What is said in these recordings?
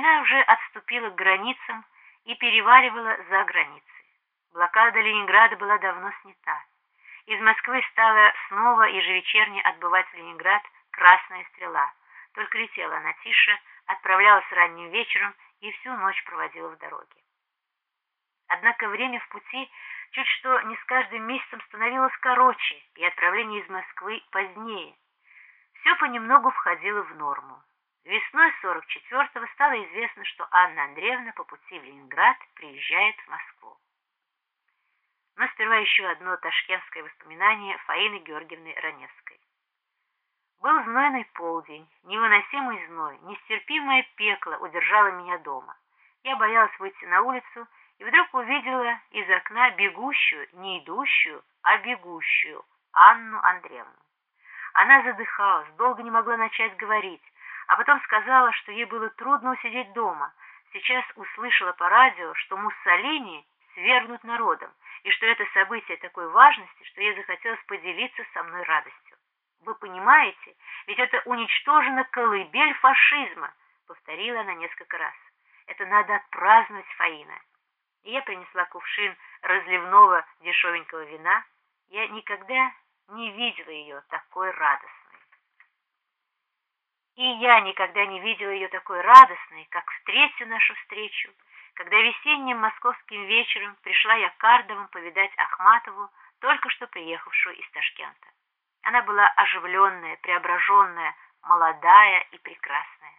Война уже отступила к границам и переваривала за границы. Блокада Ленинграда была давно снята. Из Москвы стала снова ежевечерне отбывать в Ленинград «Красная стрела». Только летела она тише, отправлялась ранним вечером и всю ночь проводила в дороге. Однако время в пути чуть что не с каждым месяцем становилось короче, и отправление из Москвы позднее. Все понемногу входило в норму. Весной 44-го стало известно, что Анна Андреевна по пути в Ленинград приезжает в Москву. Но сперва еще одно ташкентское воспоминание Фаины Георгиевны Раневской. Был знойный полдень, невыносимый зной, нестерпимое пекло удержало меня дома. Я боялась выйти на улицу и вдруг увидела из окна бегущую, не идущую, а бегущую Анну Андреевну. Она задыхалась, долго не могла начать говорить, а потом сказала, что ей было трудно усидеть дома. Сейчас услышала по радио, что Муссолини свергнут народом, и что это событие такой важности, что ей захотелось поделиться со мной радостью. Вы понимаете, ведь это уничтожена колыбель фашизма, повторила она несколько раз. Это надо отпраздновать, Фаина. И я принесла кувшин разливного дешевенького вина. Я никогда не видела ее такой радостной. И я никогда не видела ее такой радостной, как в третью нашу встречу, когда весенним московским вечером пришла я к Кардовым повидать Ахматову, только что приехавшую из Ташкента. Она была оживленная, преображенная, молодая и прекрасная.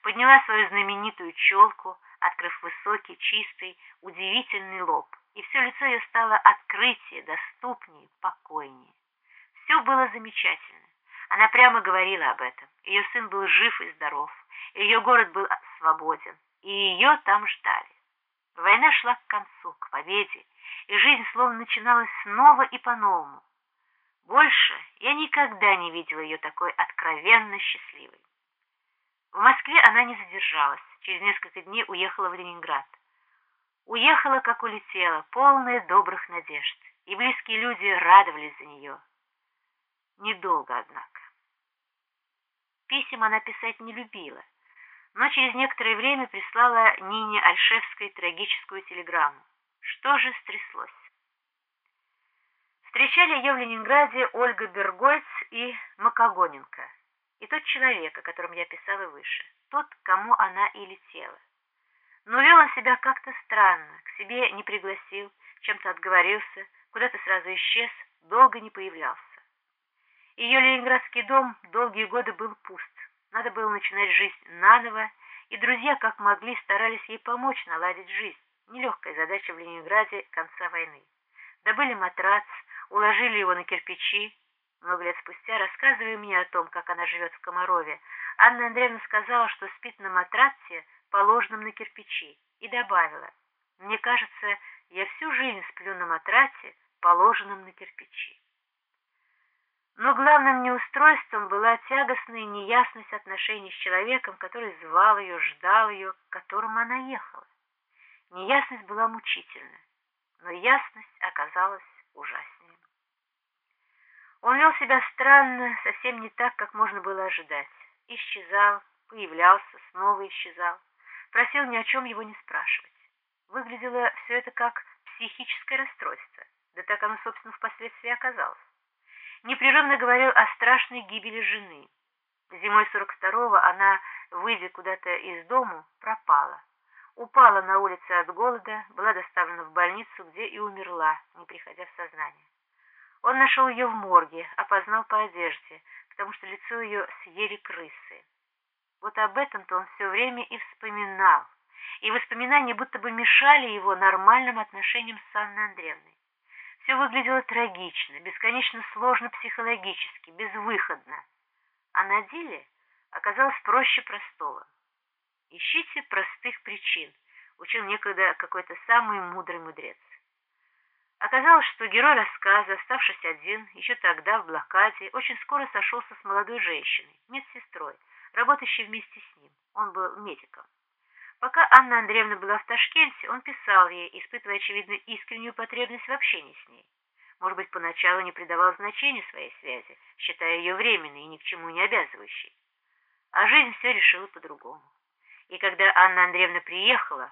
Подняла свою знаменитую челку, открыв высокий, чистый, удивительный лоб, и все лицо ее стало открытие, доступнее, покойнее. Все было замечательно. Она прямо говорила об этом. Ее сын был жив и здоров, ее город был свободен, и ее там ждали. Война шла к концу, к победе, и жизнь словно начиналась снова и по-новому. Больше я никогда не видела ее такой откровенно счастливой. В Москве она не задержалась, через несколько дней уехала в Ленинград. Уехала, как улетела, полная добрых надежд, и близкие люди радовались за нее. Недолго, однако. Писем она писать не любила, но через некоторое время прислала Нине Альшевской трагическую телеграмму. Что же стряслось? Встречали ее в Ленинграде Ольга Бергольц и Макогоненко, и тот человек, о котором я писала выше, тот, кому она и летела. Но вел он себя как-то странно, к себе не пригласил, чем-то отговорился, куда-то сразу исчез, долго не появлялся. Ее ленинградский дом долгие годы был пуст. Надо было начинать жизнь наново, и друзья как могли старались ей помочь наладить жизнь. Нелегкая задача в Ленинграде конца войны. Добыли матрац, уложили его на кирпичи. Много лет спустя, рассказывая мне о том, как она живет в Комарове, Анна Андреевна сказала, что спит на матраце, положенном на кирпичи, и добавила, «Мне кажется, я всю жизнь сплю на матраце, положенном на кирпичи». Но главным неустройством была тягостная неясность отношений с человеком, который звал ее, ждал ее, к которому она ехала. Неясность была мучительна, но ясность оказалась ужаснее. Он вел себя странно, совсем не так, как можно было ожидать. Исчезал, появлялся, снова исчезал. Просил ни о чем его не спрашивать. Выглядело все это как психическое расстройство, да так оно, собственно, впоследствии оказалось непрерывно говорил о страшной гибели жены. Зимой 42-го она, выйдя куда-то из дому, пропала. Упала на улице от голода, была доставлена в больницу, где и умерла, не приходя в сознание. Он нашел ее в морге, опознал по одежде, потому что лицо ее съели крысы. Вот об этом-то он все время и вспоминал, и воспоминания будто бы мешали его нормальным отношениям с Анной Андреевной. Все выглядело трагично, бесконечно сложно психологически, безвыходно. А на деле оказалось проще простого. Ищите простых причин, учил некогда какой-то самый мудрый мудрец. Оказалось, что герой рассказа, оставшись один, еще тогда в блокаде, очень скоро сошелся с молодой женщиной, медсестрой, работающей вместе с ним. Он был медиком. Пока Анна Андреевна была в Ташкенте, он писал ей, испытывая, очевидно, искреннюю потребность в общении с ней. Может быть, поначалу не придавал значения своей связи, считая ее временной и ни к чему не обязывающей. А жизнь все решила по-другому. И когда Анна Андреевна приехала,